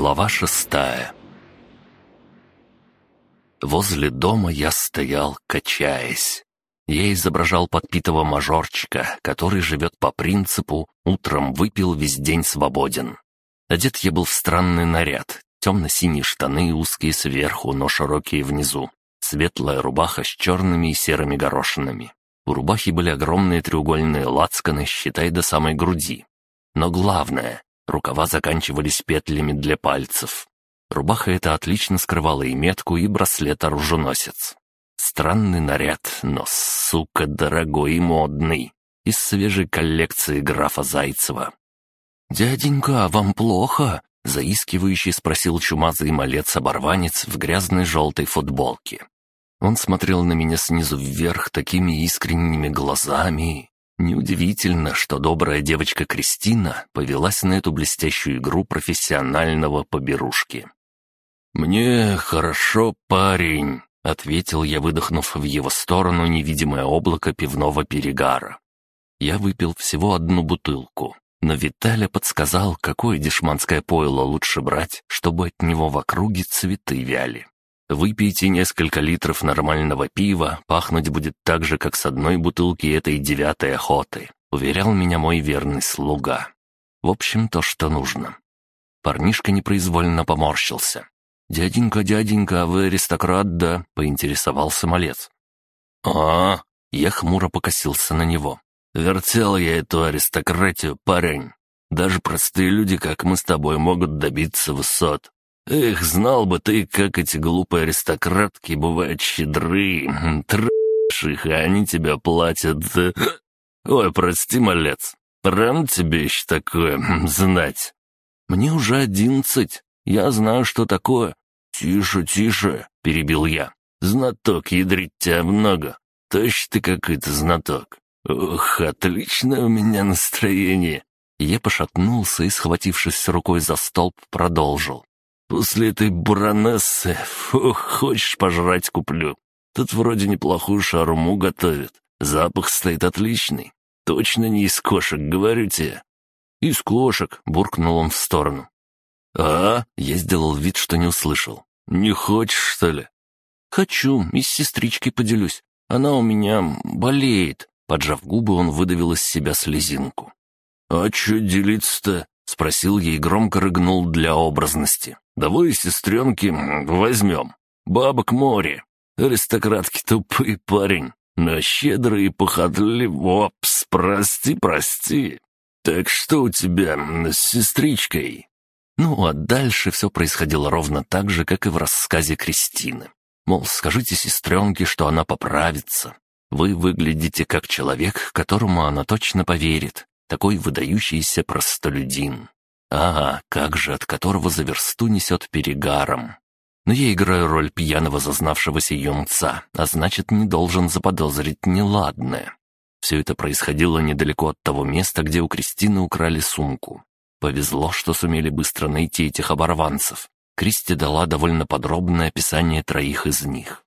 Глава шестая Возле дома я стоял, качаясь. Я изображал подпитого мажорчика, который живет по принципу «утром выпил, весь день свободен». Одет я был в странный наряд, темно-синие штаны, узкие сверху, но широкие внизу, светлая рубаха с черными и серыми горошинами. У рубахи были огромные треугольные лацканы, считай, до самой груди. Но главное, рукава заканчивались петлями для пальцев. Рубаха эта отлично скрывала и метку, и браслет-оруженосец. Странный наряд, но, сука, дорогой и модный. Из свежей коллекции графа Зайцева. «Дяденька, вам плохо?» — заискивающий спросил чумазый малец-оборванец в грязной желтой футболке. Он смотрел на меня снизу вверх такими искренними глазами. Неудивительно, что добрая девочка Кристина повелась на эту блестящую игру профессионального поберушки. «Мне хорошо, парень», — ответил я, выдохнув в его сторону невидимое облако пивного перегара. Я выпил всего одну бутылку, но Виталя подсказал, какое дешманское пойло лучше брать, чтобы от него в округе цветы вяли. Выпейте несколько литров нормального пива, пахнуть будет так же, как с одной бутылки этой девятой охоты, уверял меня мой верный слуга. В общем, то, что нужно. Парнишка непроизвольно поморщился. «Дяденька, дяденька, а вы аристократ, да?» — поинтересовался малец. «А, я хмуро покосился на него. «Вертел я эту аристократию, парень. Даже простые люди, как мы с тобой, могут добиться высот. Эх, знал бы ты, как эти глупые аристократки бывают щедры. Трэш их, а они тебя платят. Ой, прости, малец. Рано тебе еще такое знать. Мне уже одиннадцать. Я знаю, что такое. «Тише, тише!» — перебил я. «Знаток, ядрить тебя много. Точно ты какой-то знаток. Ох, отличное у меня настроение!» Я пошатнулся и, схватившись рукой за столб, продолжил. «После этой баронессы, фух, хочешь пожрать куплю. Тут вроде неплохую шарму готовят. Запах стоит отличный. Точно не из кошек, говорю тебе». «Из кошек», — буркнул он в сторону. «А?» — я сделал вид, что не услышал. «Не хочешь, что ли?» «Хочу, и с сестричкой поделюсь. Она у меня болеет». Поджав губы, он выдавил из себя слезинку. «А чё делиться-то?» — спросил ей громко рыгнул для образности. «Давай, сестренки, возьмем. Бабок море. Аристократки тупый парень, но щедрый и похотлив. Опс, прости, прости. Так что у тебя с сестричкой?» Ну, а дальше все происходило ровно так же, как и в рассказе Кристины. Мол, скажите сестренке, что она поправится. Вы выглядите как человек, которому она точно поверит. Такой выдающийся простолюдин. Ага, как же, от которого за версту несет перегаром. Но я играю роль пьяного зазнавшегося юнца, а значит, не должен заподозрить неладное. Все это происходило недалеко от того места, где у Кристины украли сумку. Повезло, что сумели быстро найти этих оборванцев. Кристи дала довольно подробное описание троих из них.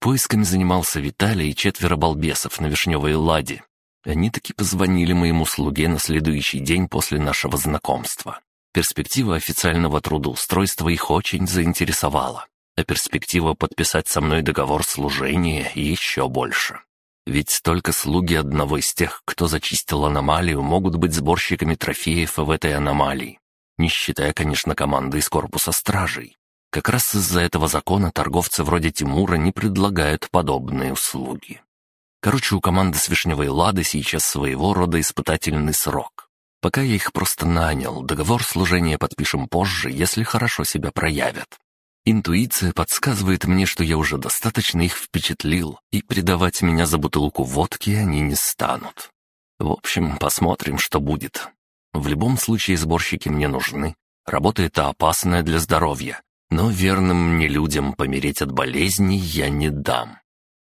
Поисками занимался Виталий и четверо балбесов на Вишневой Ладе. Они таки позвонили моему слуге на следующий день после нашего знакомства. Перспектива официального трудоустройства их очень заинтересовала, а перспектива подписать со мной договор служения еще больше. Ведь только слуги одного из тех, кто зачистил аномалию, могут быть сборщиками трофеев в этой аномалии. Не считая, конечно, команды из корпуса стражей. Как раз из-за этого закона торговцы вроде Тимура не предлагают подобные услуги. Короче, у команды с Вишневой Лады сейчас своего рода испытательный срок. Пока я их просто нанял, договор служения подпишем позже, если хорошо себя проявят. Интуиция подсказывает мне, что я уже достаточно их впечатлил, и предавать меня за бутылку водки они не станут. В общем, посмотрим, что будет. В любом случае сборщики мне нужны. Работа эта опасная для здоровья, но верным мне людям помереть от болезней я не дам.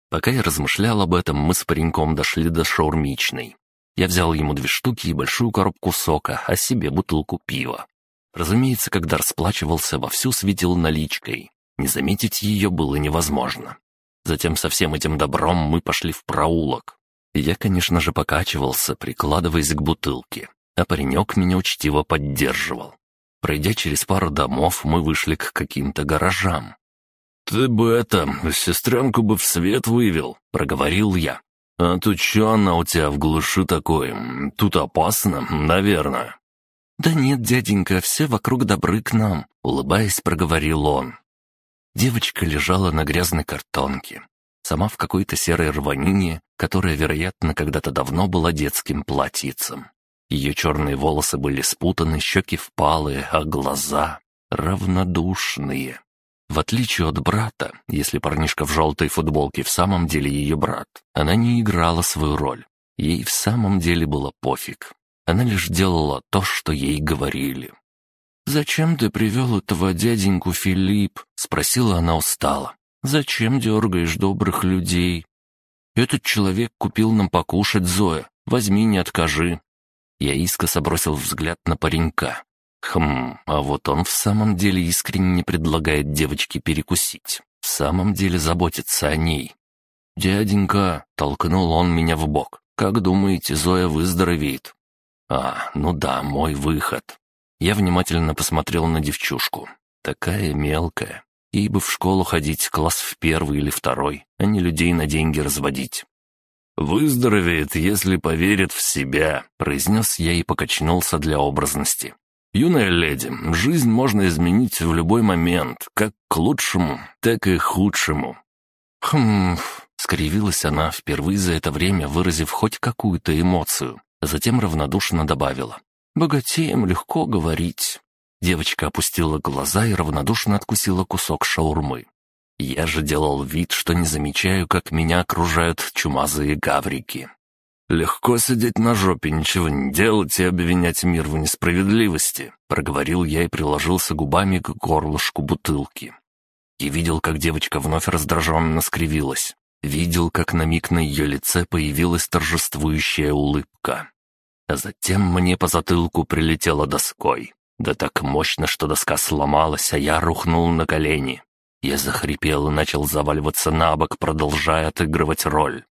Пока я размышлял об этом, мы с пареньком дошли до шаурмичной. Я взял ему две штуки и большую коробку сока, а себе бутылку пива. Разумеется, когда расплачивался, вовсю светил наличкой. Не заметить ее было невозможно. Затем со всем этим добром мы пошли в проулок. Я, конечно же, покачивался, прикладываясь к бутылке, а паренек меня учтиво поддерживал. Пройдя через пару домов, мы вышли к каким-то гаражам. «Ты бы это, сестренку бы в свет вывел», — проговорил я. «А тут что она у тебя в глуши такой? Тут опасно, наверное». «Да нет, дяденька, все вокруг добры к нам», — улыбаясь, проговорил он. Девочка лежала на грязной картонке, сама в какой-то серой рванине, которая, вероятно, когда-то давно была детским платьицем. Ее черные волосы были спутаны, щеки впалые, а глаза равнодушные. В отличие от брата, если парнишка в желтой футболке в самом деле ее брат, она не играла свою роль. Ей в самом деле было пофиг. Она лишь делала то, что ей говорили. «Зачем ты привел этого дяденьку Филипп?» — спросила она устало. «Зачем дергаешь добрых людей?» «Этот человек купил нам покушать, Зоя. Возьми, не откажи». Я искоса бросил взгляд на паренька. Хм, а вот он в самом деле искренне предлагает девочке перекусить. В самом деле заботится о ней. «Дяденька!» — толкнул он меня в бок. «Как думаете, Зоя выздоровеет?» «А, ну да, мой выход». Я внимательно посмотрел на девчушку. Такая мелкая. Ей бы в школу ходить, класс в первый или второй, а не людей на деньги разводить. «Выздоровеет, если поверит в себя», — произнес я и покачнулся для образности. «Юная леди, жизнь можно изменить в любой момент, как к лучшему, так и к худшему». «Хм...» — скривилась она, впервые за это время выразив хоть какую-то эмоцию. Затем равнодушно добавила. «Богатеям легко говорить». Девочка опустила глаза и равнодушно откусила кусок шаурмы. Я же делал вид, что не замечаю, как меня окружают чумазые гаврики. «Легко сидеть на жопе, ничего не делать и обвинять мир в несправедливости», — проговорил я и приложился губами к горлышку бутылки. Я видел, как девочка вновь раздраженно скривилась. Видел, как на миг на ее лице появилась торжествующая улыбка. А затем мне по затылку прилетела доской. Да так мощно, что доска сломалась, а я рухнул на колени. Я захрипел и начал заваливаться на бок, продолжая отыгрывать роль.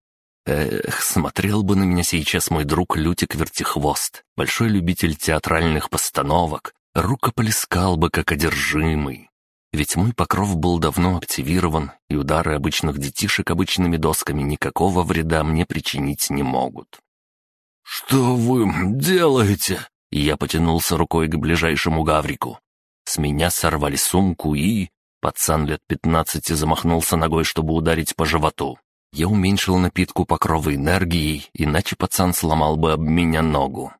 Эх, смотрел бы на меня сейчас мой друг Лютик Вертихвост, большой любитель театральных постановок, рукоплескал бы как одержимый. Ведь мой покров был давно активирован, и удары обычных детишек обычными досками никакого вреда мне причинить не могут. «Что вы делаете?» Я потянулся рукой к ближайшему гаврику. С меня сорвали сумку и... Пацан лет пятнадцати замахнулся ногой, чтобы ударить по животу. Я уменьшил напитку покрова энергией, иначе пацан сломал бы об меня ногу.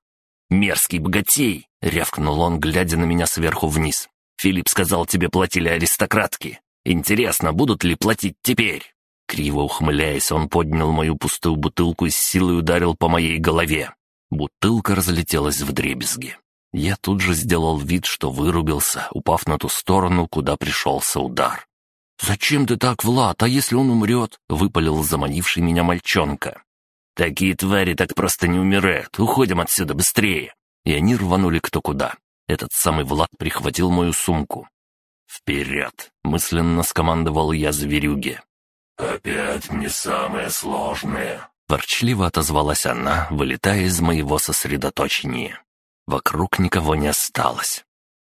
«Мерзкий богатей!» — рявкнул он, глядя на меня сверху вниз. «Филипп сказал, тебе платили аристократки. Интересно, будут ли платить теперь?» Криво ухмыляясь, он поднял мою пустую бутылку и с силой ударил по моей голове. Бутылка разлетелась в дребезги. Я тут же сделал вид, что вырубился, упав на ту сторону, куда пришелся удар. «Зачем ты так, Влад? А если он умрет?» — выпалил заманивший меня мальчонка. «Такие твари так просто не умирают. Уходим отсюда быстрее!» И они рванули кто куда. Этот самый Влад прихватил мою сумку. «Вперед!» — мысленно скомандовал я зверюге. «Опять не самое сложное!» Ворчливо отозвалась она, вылетая из моего сосредоточения. Вокруг никого не осталось.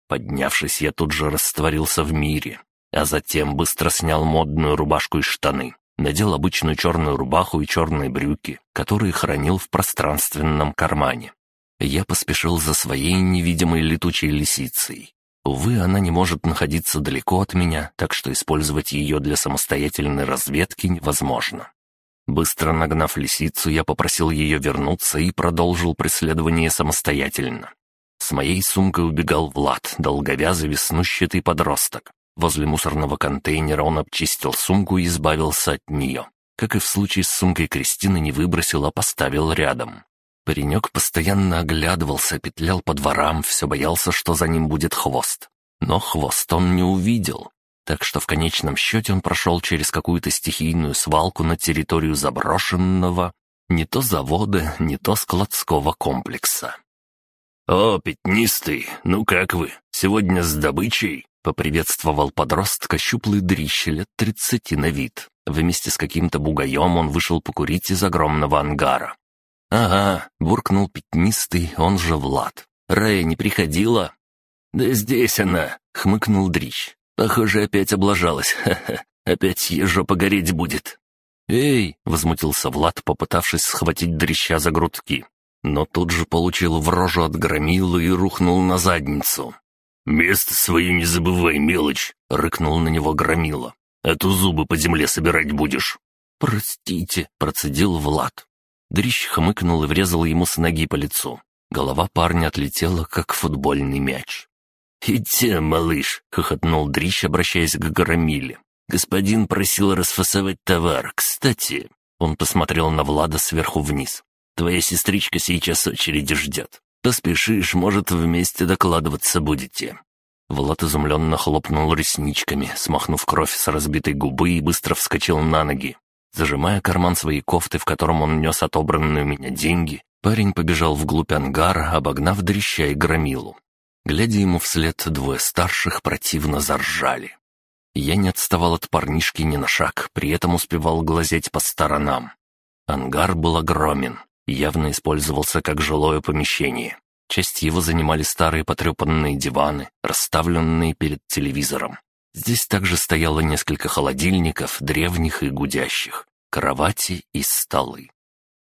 Поднявшись, я тут же растворился в мире, а затем быстро снял модную рубашку и штаны, надел обычную черную рубаху и черные брюки, которые хранил в пространственном кармане. Я поспешил за своей невидимой летучей лисицей. Увы, она не может находиться далеко от меня, так что использовать ее для самостоятельной разведки невозможно. Быстро нагнав лисицу, я попросил ее вернуться и продолжил преследование самостоятельно. С моей сумкой убегал Влад, долговязый веснущатый подросток. Возле мусорного контейнера он обчистил сумку и избавился от нее. Как и в случае с сумкой Кристины, не выбросил, а поставил рядом. Паренек постоянно оглядывался, петлял по дворам, все боялся, что за ним будет хвост. Но хвост он не увидел, так что в конечном счете он прошел через какую-то стихийную свалку на территорию заброшенного не то завода, не то складского комплекса. «О, пятнистый, ну как вы? Сегодня с добычей?» — поприветствовал подростка щуплый дрищ лет тридцати на вид. Вместе с каким-то бугаем он вышел покурить из огромного ангара. «Ага», — буркнул пятнистый, он же Влад. «Рэя не приходила?» «Да здесь она!» — хмыкнул Дрищ. «Похоже, опять облажалась. Ха-ха. Опять ежо погореть будет». «Эй!» — возмутился Влад, попытавшись схватить дрища за грудки. Но тут же получил в рожу от громилы и рухнул на задницу. «Место свое не забывай, мелочь!» — рыкнул на него громила. «А то зубы по земле собирать будешь». «Простите», — процедил Влад. Дрищ хмыкнул и врезал ему с ноги по лицу. Голова парня отлетела, как футбольный мяч. «Иди, малыш!» — хохотнул Дрищ, обращаясь к Громиле. «Господин просил расфасовать товар. Кстати...» Он посмотрел на Влада сверху вниз. «Твоя сестричка сейчас очереди ждет. Поспешишь, может, вместе докладываться будете». Влад изумленно хлопнул ресничками, смахнув кровь с разбитой губы и быстро вскочил на ноги. Зажимая карман своей кофты, в котором он нес отобранные у меня деньги, парень побежал вглубь ангара, обогнав дрища и громилу. Глядя ему вслед, двое старших противно заржали. Я не отставал от парнишки ни на шаг, при этом успевал глазеть по сторонам. Ангар был огромен, явно использовался как жилое помещение. Часть его занимали старые потрепанные диваны, расставленные перед телевизором. Здесь также стояло несколько холодильников, древних и гудящих, кровати и столы.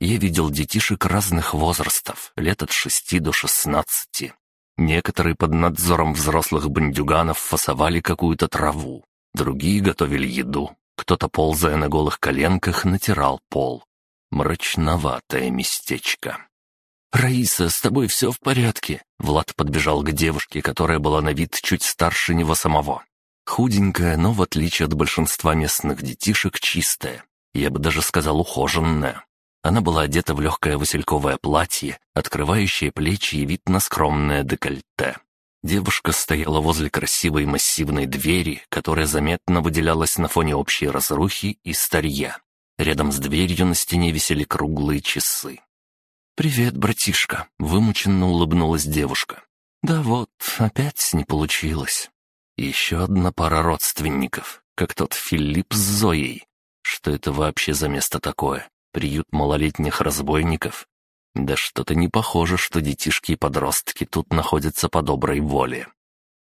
Я видел детишек разных возрастов, лет от шести до шестнадцати. Некоторые под надзором взрослых бандюганов фасовали какую-то траву, Другие готовили еду, кто-то, ползая на голых коленках, натирал пол. Мрачноватое местечко. «Раиса, с тобой все в порядке?» Влад подбежал к девушке, которая была на вид чуть старше него самого. Худенькая, но, в отличие от большинства местных детишек, чистая. Я бы даже сказал, ухоженная. Она была одета в легкое васильковое платье, открывающее плечи и вид на скромное декольте. Девушка стояла возле красивой массивной двери, которая заметно выделялась на фоне общей разрухи и старья. Рядом с дверью на стене висели круглые часы. «Привет, братишка», — вымученно улыбнулась девушка. «Да вот, опять не получилось. Еще одна пара родственников, как тот Филипп с Зоей. Что это вообще за место такое? Приют малолетних разбойников? Да что-то не похоже, что детишки и подростки тут находятся по доброй воле.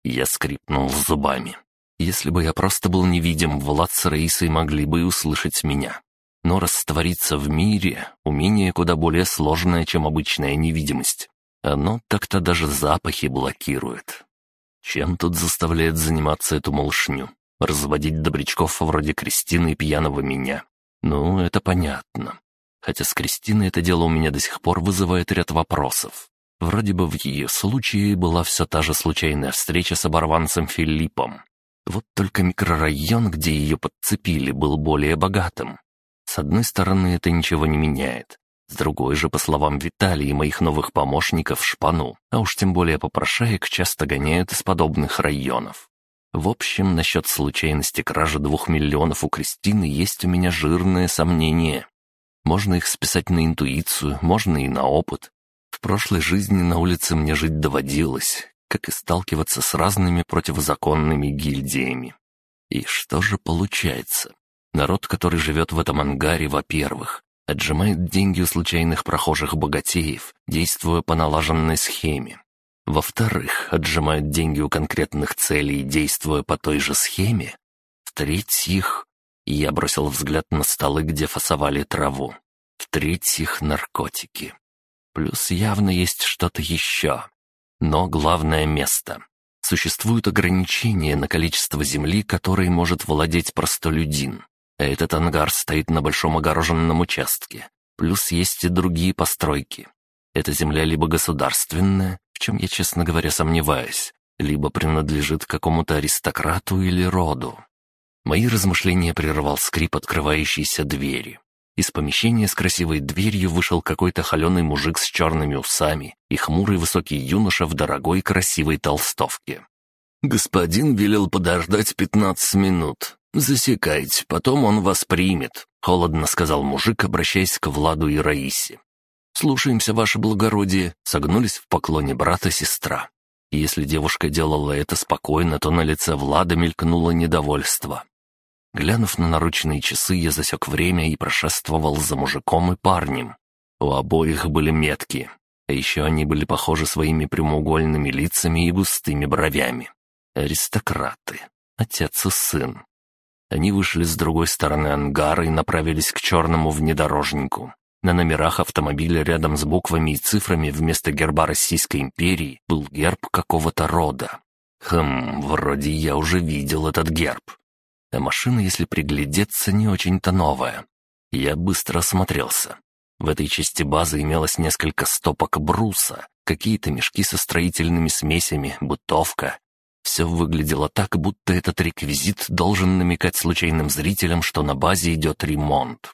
Я скрипнул зубами. Если бы я просто был невидим, Влад с Раисой могли бы и услышать меня. Но раствориться в мире — умение куда более сложное, чем обычная невидимость. Оно как-то даже запахи блокирует. Чем тут заставляет заниматься эту малышню? Разводить добрячков вроде Кристины и пьяного меня? Ну, это понятно. Хотя с Кристиной это дело у меня до сих пор вызывает ряд вопросов. Вроде бы в ее случае была все та же случайная встреча с оборванцем Филиппом. Вот только микрорайон, где ее подцепили, был более богатым. С одной стороны, это ничего не меняет. С другой же, по словам Виталия и моих новых помощников, шпану, а уж тем более попрошаек, часто гоняют из подобных районов. В общем, насчет случайности кражи двух миллионов у Кристины есть у меня жирное сомнение. Можно их списать на интуицию, можно и на опыт. В прошлой жизни на улице мне жить доводилось, как и сталкиваться с разными противозаконными гильдиями. И что же получается? Народ, который живет в этом ангаре, во-первых, отжимает деньги у случайных прохожих богатеев, действуя по налаженной схеме. Во-вторых, отжимают деньги у конкретных целей, действуя по той же схеме. В-третьих, я бросил взгляд на столы, где фасовали траву. В-третьих, наркотики. Плюс явно есть что-то еще. Но главное место. Существуют ограничения на количество земли, которой может владеть простолюдин. Этот ангар стоит на большом огороженном участке. Плюс есть и другие постройки. Эта земля либо государственная, в чем я, честно говоря, сомневаюсь, либо принадлежит какому-то аристократу или роду. Мои размышления прервал скрип открывающейся двери. Из помещения с красивой дверью вышел какой-то холеный мужик с черными усами и хмурый высокий юноша в дорогой красивой толстовке. «Господин велел подождать пятнадцать минут. Засекайте, потом он вас примет», — холодно сказал мужик, обращаясь к Владу и Раисе. «Слушаемся, ваше благородие», — согнулись в поклоне сестра. И если девушка делала это спокойно, то на лице Влада мелькнуло недовольство. Глянув на наручные часы, я засек время и прошествовал за мужиком и парнем. У обоих были метки. А еще они были похожи своими прямоугольными лицами и густыми бровями. Аристократы. Отец и сын. Они вышли с другой стороны ангара и направились к черному внедорожнику. На номерах автомобиля рядом с буквами и цифрами вместо герба Российской империи был герб какого-то рода. Хм, вроде я уже видел этот герб. А машина, если приглядеться, не очень-то новая. Я быстро осмотрелся. В этой части базы имелось несколько стопок бруса, какие-то мешки со строительными смесями, бытовка. Все выглядело так, будто этот реквизит должен намекать случайным зрителям, что на базе идет ремонт.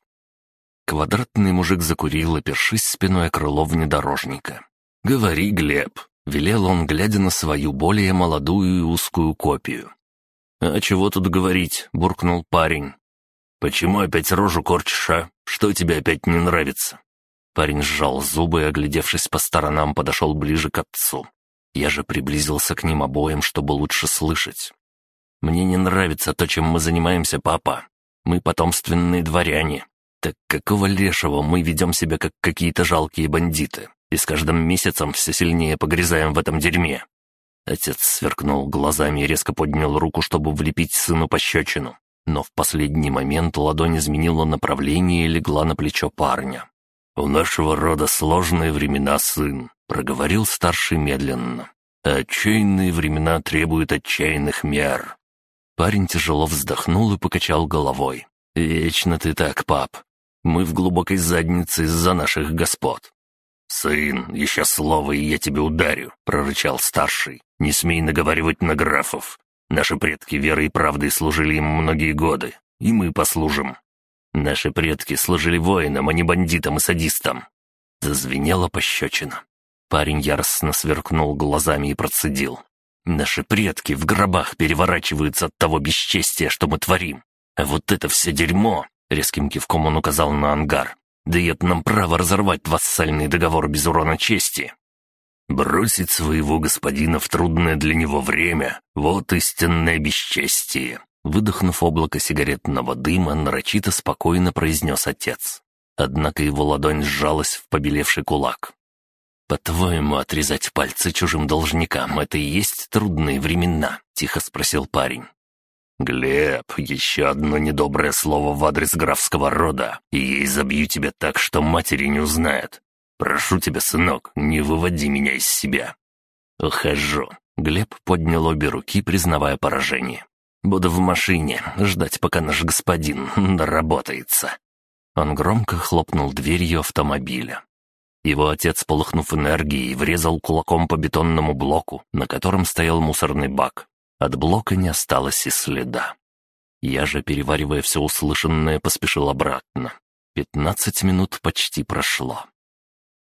Квадратный мужик закурил, опершись спиной о крыло внедорожника. «Говори, Глеб», — велел он, глядя на свою более молодую и узкую копию. «А чего тут говорить?» — буркнул парень. «Почему опять рожу корчишь, а? Что тебе опять не нравится?» Парень сжал зубы и, оглядевшись по сторонам, подошел ближе к отцу. Я же приблизился к ним обоим, чтобы лучше слышать. «Мне не нравится то, чем мы занимаемся, папа. Мы потомственные дворяне. Так какого лешего мы ведем себя, как какие-то жалкие бандиты, и с каждым месяцем все сильнее погрязаем в этом дерьме?» Отец сверкнул глазами и резко поднял руку, чтобы влепить сыну пощечину. Но в последний момент ладонь изменила направление и легла на плечо парня. «У нашего рода сложные времена, сын», — проговорил старший медленно. «Отчаянные времена требуют отчаянных мер». Парень тяжело вздохнул и покачал головой. «Вечно ты так, пап. Мы в глубокой заднице из-за наших господ. «Сын, еще слово, и я тебя ударю», — прорычал старший. «Не смей наговаривать на графов. Наши предки верой и правдой служили им многие годы, и мы послужим. Наши предки служили воинам, а не бандитам и садистам». Зазвенела пощечина. Парень яростно сверкнул глазами и процедил. «Наши предки в гробах переворачиваются от того бесчестия, что мы творим. А вот это все дерьмо!» Резким кивком он указал на ангар дает нам право разорвать вассальный договор без урона чести. Бросить своего господина в трудное для него время — вот истинное бесчестие. Выдохнув облако сигаретного дыма, нарочито спокойно произнес отец. Однако его ладонь сжалась в побелевший кулак. «По-твоему, отрезать пальцы чужим должникам — это и есть трудные времена?» — тихо спросил парень. «Глеб, еще одно недоброе слово в адрес графского рода, и ей забью тебя так, что матери не узнает. Прошу тебя, сынок, не выводи меня из себя». «Ухожу». Глеб поднял обе руки, признавая поражение. «Буду в машине, ждать, пока наш господин доработается». Он громко хлопнул дверью автомобиля. Его отец, полыхнув энергией, врезал кулаком по бетонному блоку, на котором стоял мусорный бак. От блока не осталось и следа. Я же, переваривая все услышанное, поспешил обратно. Пятнадцать минут почти прошло.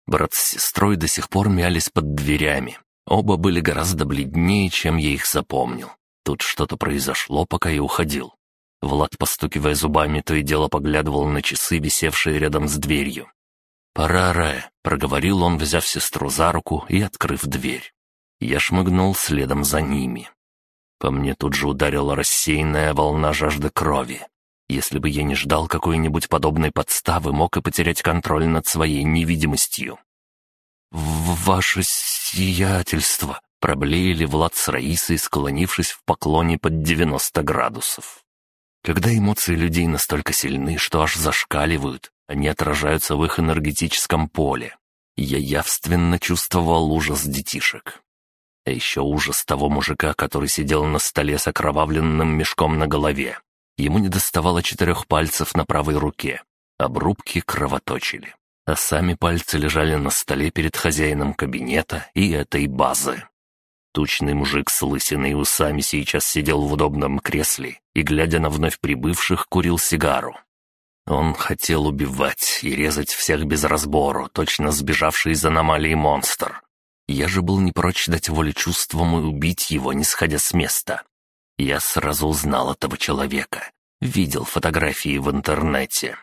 Брат с сестрой до сих пор мялись под дверями. Оба были гораздо бледнее, чем я их запомнил. Тут что-то произошло, пока я уходил. Влад, постукивая зубами, то и дело поглядывал на часы, висевшие рядом с дверью. «Пора, Рая», — проговорил он, взяв сестру за руку и открыв дверь. Я шмыгнул следом за ними. По мне тут же ударила рассеянная волна жажды крови. Если бы я не ждал какой-нибудь подобной подставы, мог и потерять контроль над своей невидимостью. «Ваше сиятельство!» — проблеяли Влад с Раисой, склонившись в поклоне под девяносто градусов. Когда эмоции людей настолько сильны, что аж зашкаливают, они отражаются в их энергетическом поле. Я явственно чувствовал ужас детишек. А еще ужас того мужика, который сидел на столе с окровавленным мешком на голове. Ему не доставало четырех пальцев на правой руке. Обрубки кровоточили. А сами пальцы лежали на столе перед хозяином кабинета и этой базы. Тучный мужик с лысиной и усами сейчас сидел в удобном кресле и, глядя на вновь прибывших, курил сигару. Он хотел убивать и резать всех без разбору, точно сбежавший из аномалии монстр. Я же был не прочь дать волю чувствам и убить его, не сходя с места. Я сразу узнал этого человека. Видел фотографии в интернете.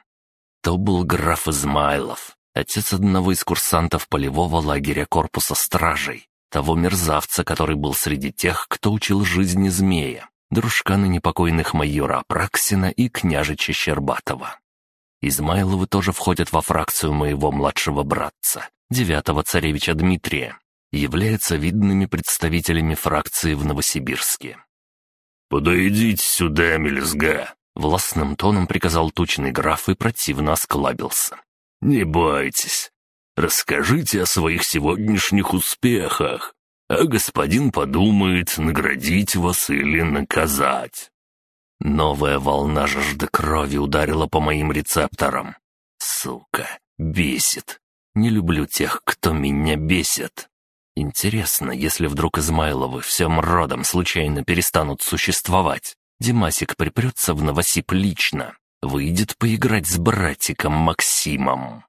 То был граф Измайлов, отец одного из курсантов полевого лагеря корпуса стражей, того мерзавца, который был среди тех, кто учил жизни змея, дружка на непокойных майора Апраксина и княжича Щербатова. Измайловы тоже входят во фракцию моего младшего братца, девятого царевича Дмитрия, являются видными представителями фракции в Новосибирске. «Подойдите сюда, мелезга!» — властным тоном приказал тучный граф и противно осклабился. «Не бойтесь. Расскажите о своих сегодняшних успехах, а господин подумает, наградить вас или наказать». Новая волна жажды крови ударила по моим рецепторам. Сука, бесит. Не люблю тех, кто меня бесит. Интересно, если вдруг Измайловы всем родом случайно перестанут существовать, Димасик припрется в Новосип лично, выйдет поиграть с братиком Максимом.